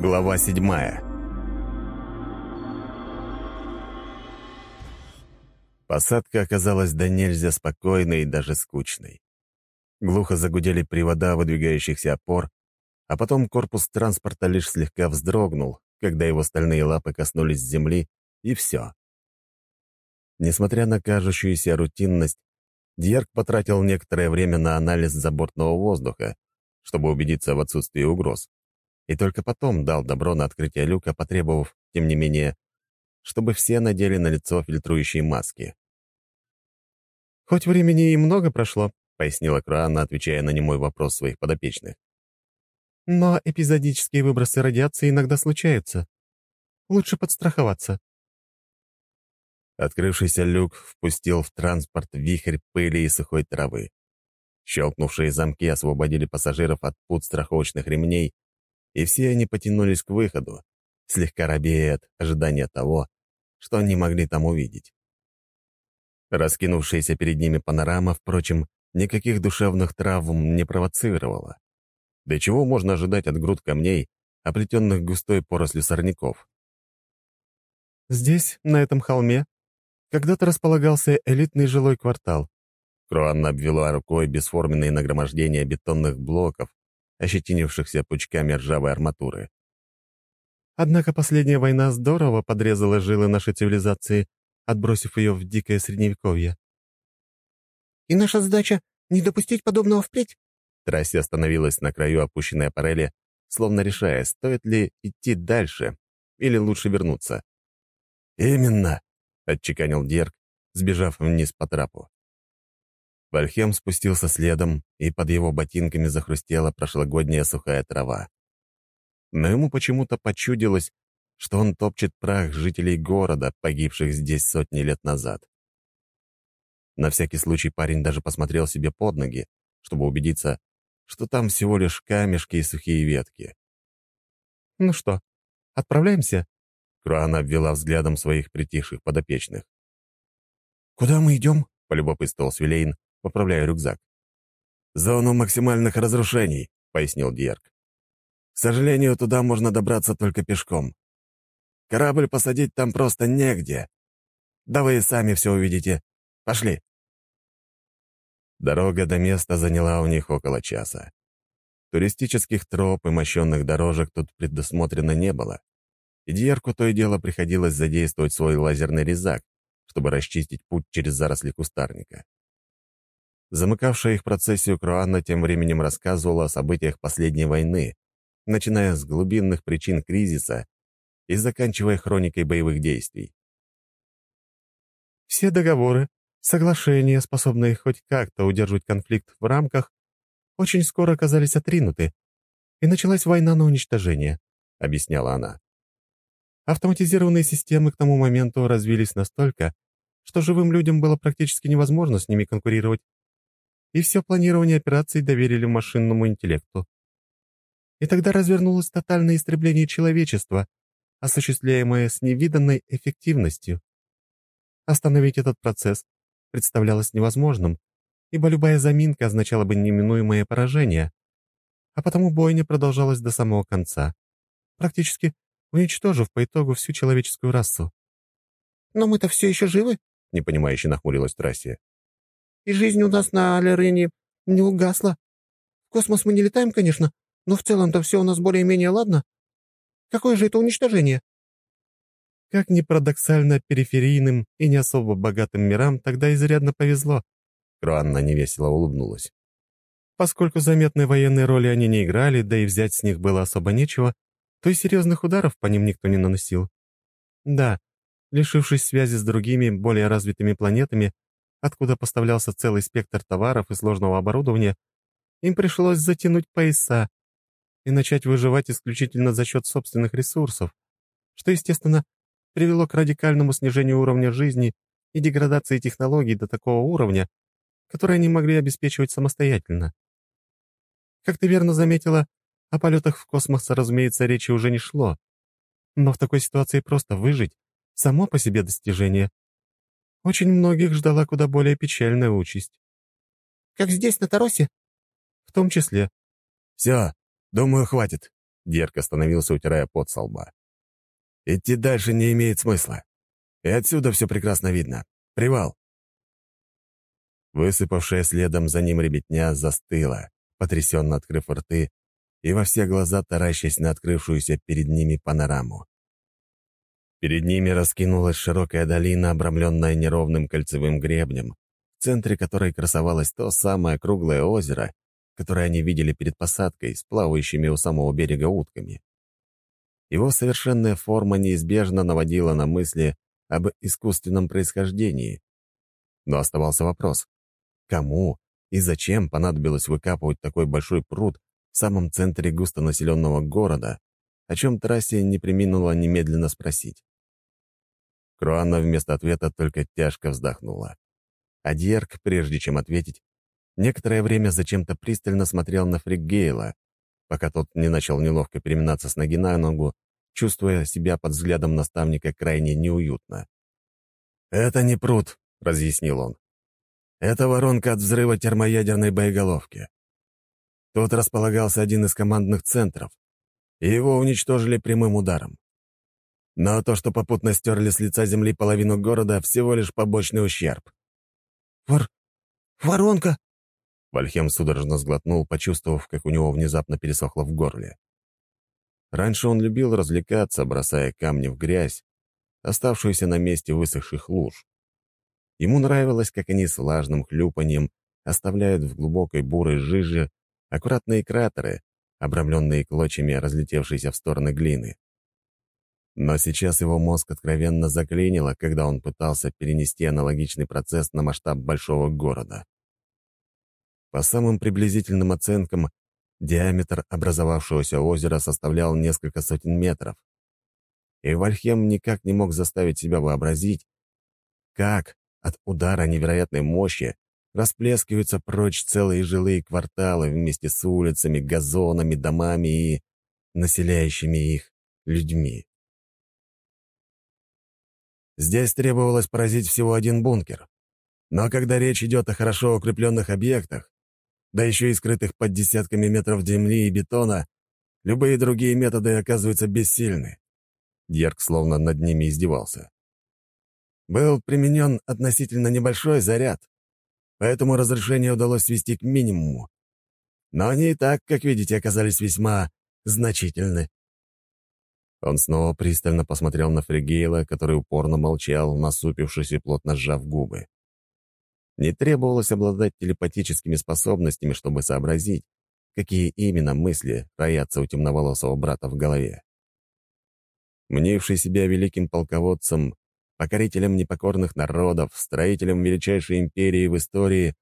Глава седьмая Посадка оказалась до нельзя спокойной и даже скучной. Глухо загудели привода выдвигающихся опор, а потом корпус транспорта лишь слегка вздрогнул, когда его стальные лапы коснулись земли, и все. Несмотря на кажущуюся рутинность, Дьярк потратил некоторое время на анализ забортного воздуха, чтобы убедиться в отсутствии угроз, и только потом дал добро на открытие люка, потребовав, тем не менее, чтобы все надели на лицо фильтрующие маски. «Хоть времени и много прошло», — пояснила Круанна, отвечая на немой вопрос своих подопечных. «Но эпизодические выбросы радиации иногда случаются. Лучше подстраховаться». Открывшийся люк впустил в транспорт вихрь пыли и сухой травы. Щелкнувшие замки освободили пассажиров от пут страховочных ремней, и все они потянулись к выходу, слегка робея от ожидания того, что они могли там увидеть. Раскинувшаяся перед ними панорама, впрочем, никаких душевных травм не провоцировала. Да чего можно ожидать от груд камней, оплетенных густой порослью сорняков? «Здесь, на этом холме, когда-то располагался элитный жилой квартал». Круанна обвела рукой бесформенные нагромождения бетонных блоков, ощетинившихся пучками ржавой арматуры. Однако последняя война здорово подрезала жилы нашей цивилизации — отбросив ее в дикое средневековье. «И наша задача — не допустить подобного впредь?» Трасси остановилась на краю опущенной аппарели, словно решая, стоит ли идти дальше или лучше вернуться. «Именно!» — отчеканил Дерг, сбежав вниз по трапу. Вальхем спустился следом, и под его ботинками захрустела прошлогодняя сухая трава. Но ему почему-то почудилось, что он топчет прах жителей города, погибших здесь сотни лет назад. На всякий случай парень даже посмотрел себе под ноги, чтобы убедиться, что там всего лишь камешки и сухие ветки. «Ну что, отправляемся?» Круана обвела взглядом своих притихших подопечных. «Куда мы идем?» — полюбопытствовал Свилейн, поправляя рюкзак. «Зону максимальных разрушений», — пояснил Дьерк. «К сожалению, туда можно добраться только пешком. Корабль посадить там просто негде. Да вы и сами все увидите. Пошли». Дорога до места заняла у них около часа. Туристических троп и мощенных дорожек тут предусмотрено не было. И Дьерку то и дело приходилось задействовать свой лазерный резак, чтобы расчистить путь через заросли кустарника. Замыкавшая их процессию Круанна тем временем рассказывала о событиях последней войны, начиная с глубинных причин кризиса и заканчивая хроникой боевых действий. Все договоры, соглашения, способные хоть как-то удерживать конфликт в рамках, очень скоро оказались отринуты, и началась война на уничтожение, — объясняла она. Автоматизированные системы к тому моменту развились настолько, что живым людям было практически невозможно с ними конкурировать, и все планирование операций доверили машинному интеллекту. И тогда развернулось тотальное истребление человечества, осуществляемое с невиданной эффективностью. Остановить этот процесс представлялось невозможным, ибо любая заминка означала бы неминуемое поражение, а потому бойня продолжалась до самого конца, практически уничтожив по итогу всю человеческую расу. «Но мы-то все еще живы?» — непонимающе нахмурилась Трассия. «И жизнь у нас на Алерене не угасла. В космос мы не летаем, конечно, но в целом-то все у нас более-менее ладно. Какое же это уничтожение?» Как ни парадоксально периферийным и не особо богатым мирам тогда изрядно повезло. Круанна невесело улыбнулась. Поскольку заметной военной роли они не играли, да и взять с них было особо нечего, то и серьезных ударов по ним никто не наносил. Да, лишившись связи с другими, более развитыми планетами, откуда поставлялся целый спектр товаров и сложного оборудования, им пришлось затянуть пояса, и начать выживать исключительно за счет собственных ресурсов, что, естественно, привело к радикальному снижению уровня жизни и деградации технологий до такого уровня, который они могли обеспечивать самостоятельно. Как ты верно заметила, о полетах в космос, разумеется, речи уже не шло. Но в такой ситуации просто выжить — само по себе достижение. Очень многих ждала куда более печальная участь. «Как здесь, на Таросе?» «В том числе». «Все, Думаю, хватит. Дерк остановился, утирая пот со лба. «Идти дальше не имеет смысла. И отсюда все прекрасно видно. Привал!» Высыпавшая следом за ним ребятня застыла, потрясенно открыв рты и во все глаза таращась на открывшуюся перед ними панораму. Перед ними раскинулась широкая долина, обрамленная неровным кольцевым гребнем, в центре которой красовалось то самое круглое озеро, которое они видели перед посадкой с плавающими у самого берега утками. Его совершенная форма неизбежно наводила на мысли об искусственном происхождении. Но оставался вопрос, кому и зачем понадобилось выкапывать такой большой пруд в самом центре густонаселенного города, о чем трассе не приминула немедленно спросить. Круанна вместо ответа только тяжко вздохнула. А Дьерк, прежде чем ответить, некоторое время зачем-то пристально смотрел на Фриггейла, пока тот не начал неловко переминаться с ноги на ногу, чувствуя себя под взглядом наставника крайне неуютно. «Это не пруд», — разъяснил он. «Это воронка от взрыва термоядерной боеголовки. Тут располагался один из командных центров, и его уничтожили прямым ударом. Но то, что попутно стерли с лица земли половину города, всего лишь побочный ущерб. «Вор... воронка!» Вальхем судорожно сглотнул, почувствовав, как у него внезапно пересохло в горле. Раньше он любил развлекаться, бросая камни в грязь, оставшуюся на месте высохших луж. Ему нравилось, как они с влажным хлюпаньем оставляют в глубокой бурой жиже аккуратные кратеры, обрамленные клочьями разлетевшейся в стороны глины. Но сейчас его мозг откровенно заклинило, когда он пытался перенести аналогичный процесс на масштаб большого города. По самым приблизительным оценкам, диаметр образовавшегося озера составлял несколько сотен метров. И Вальхем никак не мог заставить себя вообразить, как от удара невероятной мощи расплескиваются прочь целые жилые кварталы вместе с улицами, газонами, домами и населяющими их людьми. Здесь требовалось поразить всего один бункер. Но когда речь идет о хорошо укрепленных объектах, да еще и скрытых под десятками метров земли и бетона, любые другие методы оказываются бессильны. Дьерк словно над ними издевался. Был применен относительно небольшой заряд, поэтому разрешение удалось свести к минимуму. Но они и так, как видите, оказались весьма значительны. Он снова пристально посмотрел на Фригейла, который упорно молчал, насупившись и плотно сжав губы. Не требовалось обладать телепатическими способностями, чтобы сообразить, какие именно мысли роятся у темноволосого брата в голове. Мнивший себя великим полководцем, покорителем непокорных народов, строителем величайшей империи в истории,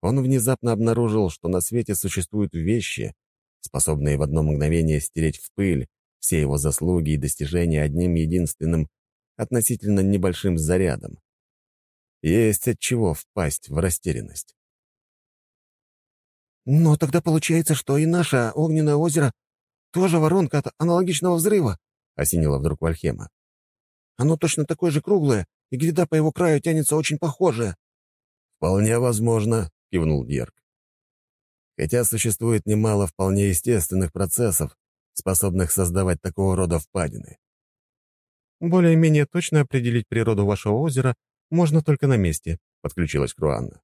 он внезапно обнаружил, что на свете существуют вещи, способные в одно мгновение стереть в пыль все его заслуги и достижения одним единственным, относительно небольшим зарядом. Есть от чего впасть в растерянность. «Но тогда получается, что и наше огненное озеро тоже воронка от аналогичного взрыва», — осенило вдруг Вальхема. «Оно точно такое же круглое, и гряда по его краю тянется очень похожая». «Вполне возможно», — кивнул Дерг. «Хотя существует немало вполне естественных процессов, способных создавать такого рода впадины. «Более-менее точно определить природу вашего озера можно только на месте», — подключилась Круанна.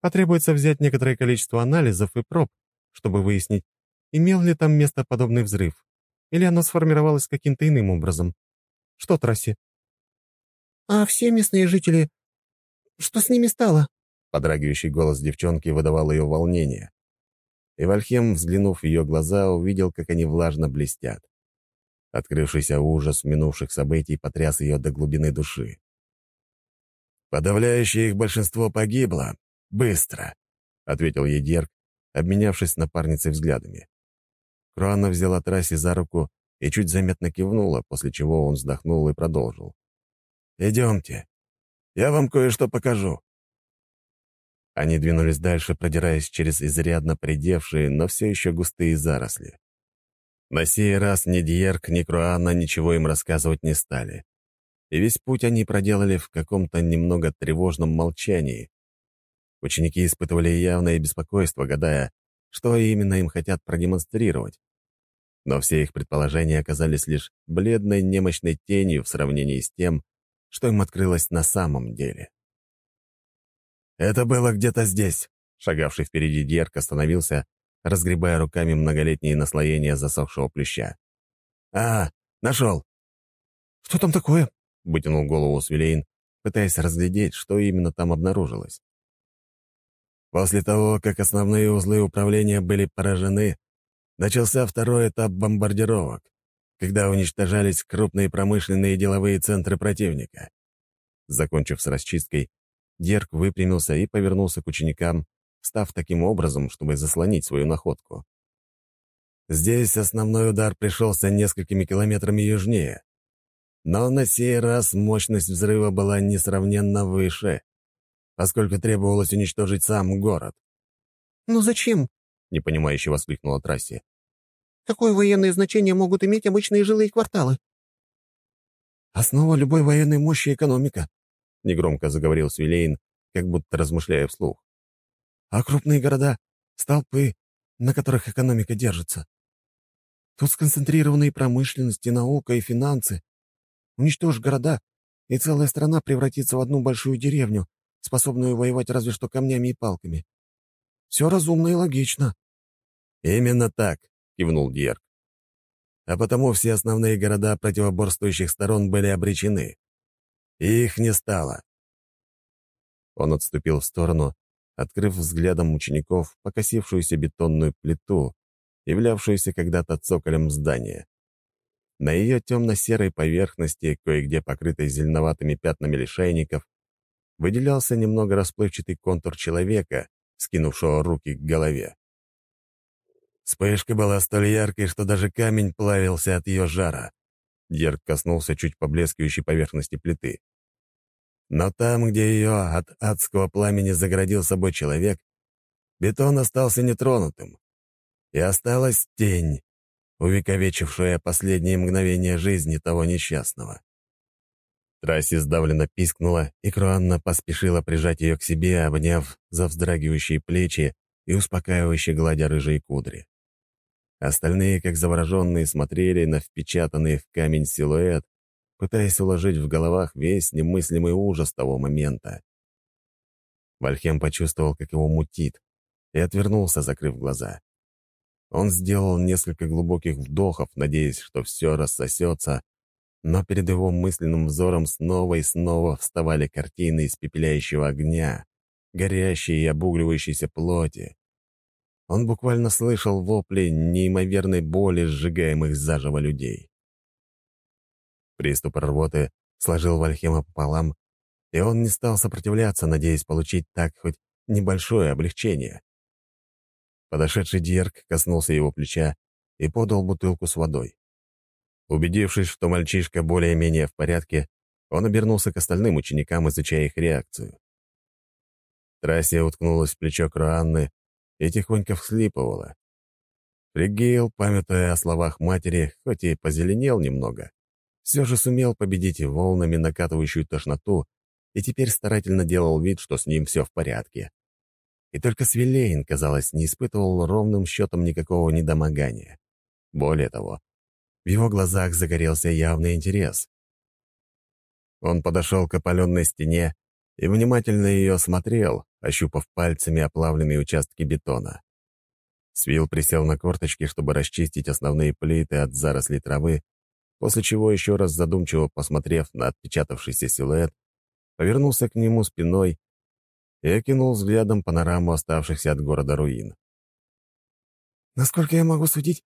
«Потребуется взять некоторое количество анализов и проб, чтобы выяснить, имел ли там место подобный взрыв, или оно сформировалось каким-то иным образом. Что, Трасси?» «А все местные жители... Что с ними стало?» Подрагивающий голос девчонки выдавал ее волнение. И Вальхем, взглянув в ее глаза, увидел, как они влажно блестят. Открывшийся ужас минувших событий потряс ее до глубины души. «Подавляющее их большинство погибло. Быстро», — ответил ей Дерг, обменявшись напарницей взглядами. Круанна взяла Трасси за руку и чуть заметно кивнула, после чего он вздохнул и продолжил. «Идемте. Я вам кое-что покажу». Они двинулись дальше, продираясь через изрядно придевшие, но все еще густые заросли. На сей раз ни Дьерк, ни Круанна ничего им рассказывать не стали. И весь путь они проделали в каком-то немного тревожном молчании. Ученики испытывали явное беспокойство, гадая, что именно им хотят продемонстрировать. Но все их предположения оказались лишь бледной немощной тенью в сравнении с тем, что им открылось на самом деле. «Это было где-то здесь», — шагавший впереди Дерк остановился, разгребая руками многолетние наслоения засохшего плюща. «А, нашел!» «Что там такое?» — вытянул голову Свилейн, пытаясь разглядеть, что именно там обнаружилось. После того, как основные узлы управления были поражены, начался второй этап бомбардировок, когда уничтожались крупные промышленные и деловые центры противника. Закончив с расчисткой, Дерк выпрямился и повернулся к ученикам, став таким образом, чтобы заслонить свою находку. Здесь основной удар пришелся несколькими километрами южнее. Но на сей раз мощность взрыва была несравненно выше, поскольку требовалось уничтожить сам город. «Ну зачем?» — непонимающе воскликнула Трасси. «Какое военное значение могут иметь обычные жилые кварталы?» «Основа любой военной мощи — экономика», — негромко заговорил Свилейн, как будто размышляя вслух. «А крупные города — столпы, на которых экономика держится. Тут сконцентрированы и промышленность, наука, и финансы. Уничтожь города, и целая страна превратится в одну большую деревню, способную воевать разве что камнями и палками. Все разумно и логично». «Именно так», — кивнул Дьерк. «А потому все основные города противоборствующих сторон были обречены. И их не стало». Он отступил в сторону, открыв взглядом учеников покосившуюся бетонную плиту, являвшуюся когда-то цоколем здания. На ее темно-серой поверхности, кое-где покрытой зеленоватыми пятнами лишайников, выделялся немного расплывчатый контур человека, скинувшего руки к голове. Вспышка была столь яркой, что даже камень плавился от ее жара. Дерг коснулся чуть поблескивающей поверхности плиты. Но там, где ее от адского пламени заградил собой человек, бетон остался нетронутым. И осталась тень, увековечившая последние мгновения жизни того несчастного. Трасси сдавленно пискнула, и Круанна поспешила прижать ее к себе, обняв за вздрагивающие плечи и успокаивающе гладя рыжие кудри. Остальные, как завороженные, смотрели на впечатанный в камень силуэт, пытаясь уложить в головах весь немыслимый ужас того момента. Вальхем почувствовал, как его мутит, и отвернулся, закрыв глаза. Он сделал несколько глубоких вдохов, надеясь, что все рассосется, но перед его мысленным взором снова и снова вставали картины испепеляющего огня, горящей и обугливающейся плоти. Он буквально слышал вопли неимоверной боли сжигаемых заживо людей. Приступ рвоты сложил Вальхема пополам, и он не стал сопротивляться, надеясь получить так хоть небольшое облегчение. Подошедший Дьерк коснулся его плеча и подал бутылку с водой. Убедившись, что мальчишка более-менее в порядке, он обернулся к остальным ученикам, изучая их реакцию. Трассия уткнулась в плечо Круанны и тихонько всхлипывала. Фригейл, памятуя о словах матери, хоть и позеленел немного, все же сумел победить волнами накатывающую тошноту и теперь старательно делал вид, что с ним все в порядке. И только Свилейн, казалось, не испытывал ровным счетом никакого недомогания. Более того, в его глазах загорелся явный интерес. Он подошел к опаленной стене и внимательно ее осмотрел, ощупав пальцами оплавленные участки бетона. Свил присел на корточки, чтобы расчистить основные плиты от зарослей травы, после чего, еще раз задумчиво посмотрев на отпечатавшийся силуэт, повернулся к нему спиной и окинул взглядом панораму оставшихся от города руин. «Насколько я могу судить,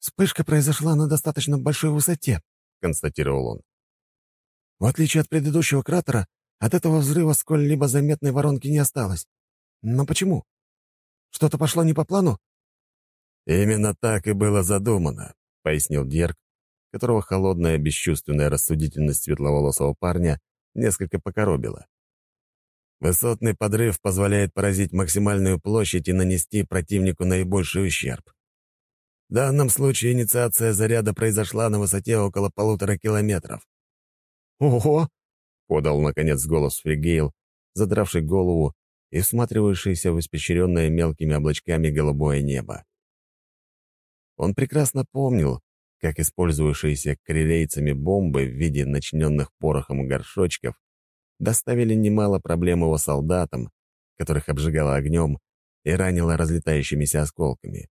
Вспышка произошла на достаточно большой высоте», — констатировал он. «В отличие от предыдущего кратера, от этого взрыва сколь-либо заметной воронки не осталось. Но почему? Что-то пошло не по плану?» «Именно так и было задумано», — пояснил Дерг, которого холодная бесчувственная рассудительность светловолосого парня несколько покоробила. Высотный подрыв позволяет поразить максимальную площадь и нанести противнику наибольший ущерб. В данном случае инициация заряда произошла на высоте около полутора километров. «Ого!» — подал, наконец, голос Фригейл, задравший голову и всматривающийся в испещренное мелкими облачками голубое небо. Он прекрасно помнил, как использовавшиеся крилейцами бомбы в виде начиненных порохом горшочков доставили немало проблем его солдатам, которых обжигало огнем и ранило разлетающимися осколками.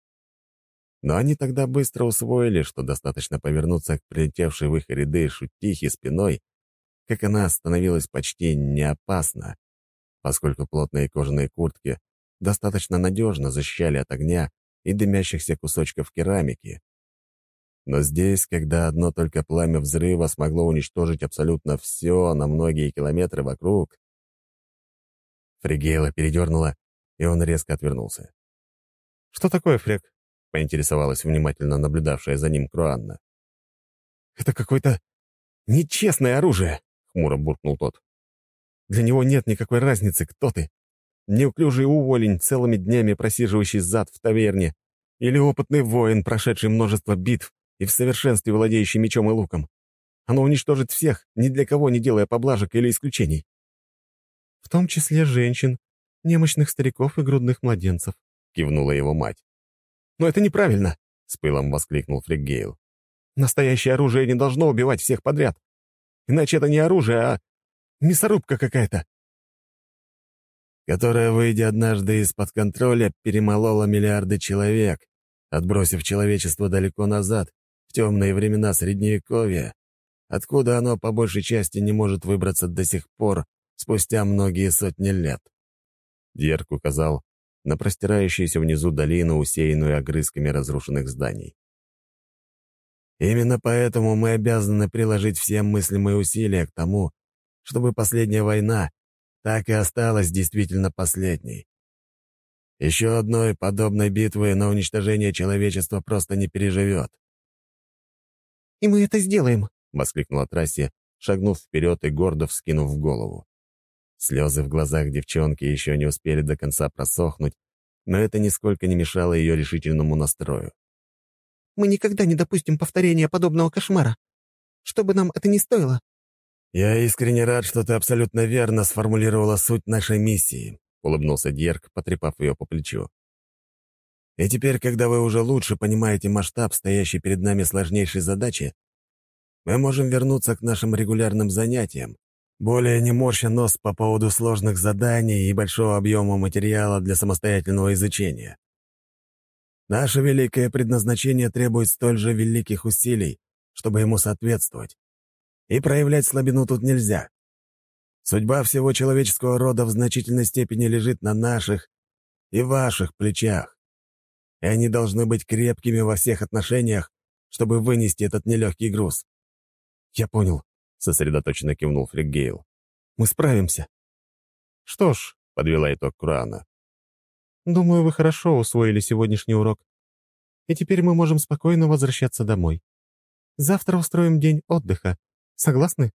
Но они тогда быстро усвоили, что достаточно повернуться к прилетевшей в их ряды шутихе спиной, как она становилась почти не опасна, поскольку плотные кожаные куртки достаточно надежно защищали от огня и дымящихся кусочков керамики. Но здесь, когда одно только пламя взрыва смогло уничтожить абсолютно все на многие километры вокруг... Фригейла передернула, и он резко отвернулся. «Что такое, Фрек?» — поинтересовалась внимательно наблюдавшая за ним Круанна. «Это какое-то нечестное оружие», — хмуро буркнул тот. «Для него нет никакой разницы, кто ты. Неуклюжий уволень, целыми днями просиживающий зад в таверне, или опытный воин, прошедший множество битв и в совершенстве владеющий мечом и луком. Оно уничтожит всех, ни для кого не делая поблажек или исключений. В том числе женщин, немощных стариков и грудных младенцев», — кивнула его мать. «Но это неправильно!» — с пылом воскликнул Фрикгейл. «Настоящее оружие не должно убивать всех подряд. Иначе это не оружие, а мясорубка какая-то». «Которая, выйдя однажды из-под контроля, перемолола миллиарды человек, отбросив человечество далеко назад, в темные времена Средневековья, откуда оно по большей части не может выбраться до сих пор, спустя многие сотни лет». Дерк указал на простирающуюся внизу долину, усеянную огрызками разрушенных зданий. Именно поэтому мы обязаны приложить все мыслимые усилия к тому, чтобы последняя война так и осталась действительно последней. Еще одной подобной битвы на уничтожение человечества просто не переживет. «И мы это сделаем», — воскликнула Трасси, шагнув вперед и гордо вскинув голову. Слезы в глазах девчонки еще не успели до конца просохнуть, но это нисколько не мешало ее решительному настрою. «Мы никогда не допустим повторения подобного кошмара. Что бы нам это ни стоило». «Я искренне рад, что ты абсолютно верно сформулировала суть нашей миссии», — улыбнулся Дьерк, потрепав ее по плечу. «И теперь, когда вы уже лучше понимаете масштаб стоящей перед нами сложнейшей задачи, мы можем вернуться к нашим регулярным занятиям, более не морща нос по поводу сложных заданий и большого объема материала для самостоятельного изучения. Наше великое предназначение требует столь же великих усилий, чтобы ему соответствовать. И проявлять слабину тут нельзя. Судьба всего человеческого рода в значительной степени лежит на наших и ваших плечах. И они должны быть крепкими во всех отношениях, чтобы вынести этот нелегкий груз. «Я понял», — сосредоточенно кивнул Фрикгейл. «Мы справимся». «Что ж», — подвела итог Курана. «Думаю, вы хорошо усвоили сегодняшний урок. И теперь мы можем спокойно возвращаться домой. Завтра устроим день отдыха. Согласны?»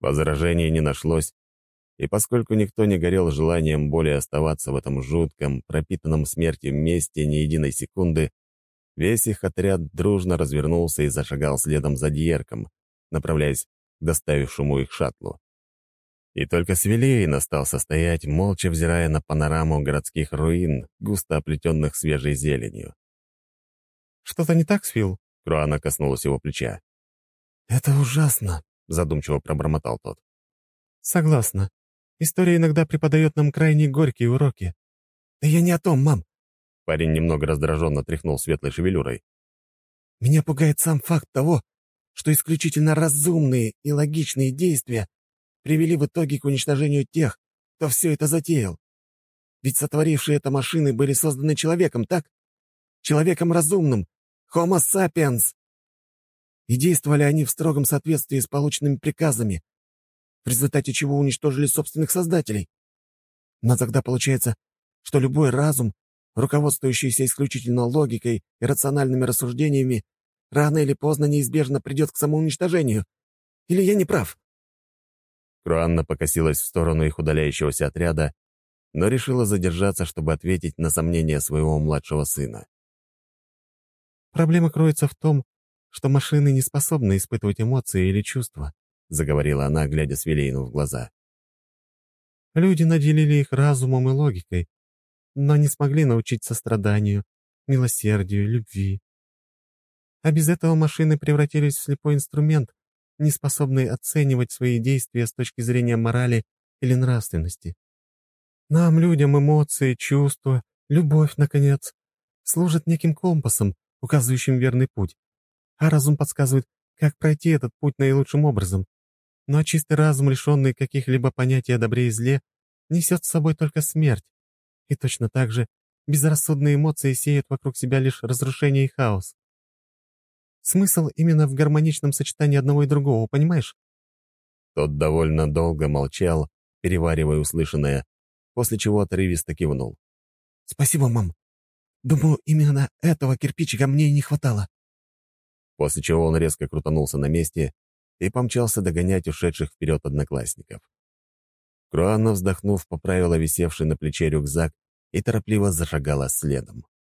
Возражений не нашлось, и поскольку никто не горел желанием более оставаться в этом жутком, пропитанном смертью месте ни единой секунды, весь их отряд дружно развернулся и зашагал следом за Дьерком, направляясь к доставившему их шаттлу. И только Свелейн остался стоять, молча взирая на панораму городских руин, густо оплетенных свежей зеленью. «Что-то не так, Свил?» — Круана коснулась его плеча. «Это ужасно», — задумчиво пробормотал тот. «Согласна. История иногда преподает нам крайне горькие уроки». «Да я не о том, мам». Парень немного раздраженно тряхнул светлой шевелюрой. «Меня пугает сам факт того, что исключительно разумные и логичные действия привели в итоге к уничтожению тех, кто все это затеял. Ведь сотворившие это машины были созданы человеком, так? Человеком разумным, Homo sapiens. И действовали они в строгом соответствии с полученными приказами, в результате чего уничтожили собственных создателей. Но тогда получается, что любой разум, руководствующийся исключительно логикой и рациональными рассуждениями, Рано или поздно неизбежно придет к самоуничтожению. Или я не прав?» Круанна покосилась в сторону их удаляющегося отряда, но решила задержаться, чтобы ответить на сомнения своего младшего сына. «Проблема кроется в том, что машины не способны испытывать эмоции или чувства», заговорила она, глядя Свилейну в глаза. «Люди наделили их разумом и логикой, но не смогли научить состраданию, милосердию, любви, А без этого машины превратились в слепой инструмент, не способный оценивать свои действия с точки зрения морали или нравственности. Нам, людям, эмоции, чувства, любовь, наконец, служат неким компасом, указывающим верный путь, а разум подсказывает, как пройти этот путь наилучшим образом. Но чистый разум, лишенный каких-либо понятий о добре и зле, несет с собой только смерть. И точно так же безрассудные эмоции сеют вокруг себя лишь разрушение и хаос. Смысл именно в гармоничном сочетании одного и другого, понимаешь? Тот довольно долго молчал, переваривая услышанное, после чего отрывисто кивнул. «Спасибо, мам. Думаю, именно этого кирпичика мне и не хватало». После чего он резко крутанулся на месте и помчался догонять ушедших вперед одноклассников. Круанна, вздохнув, поправила висевший на плече рюкзак и торопливо зашагала следом.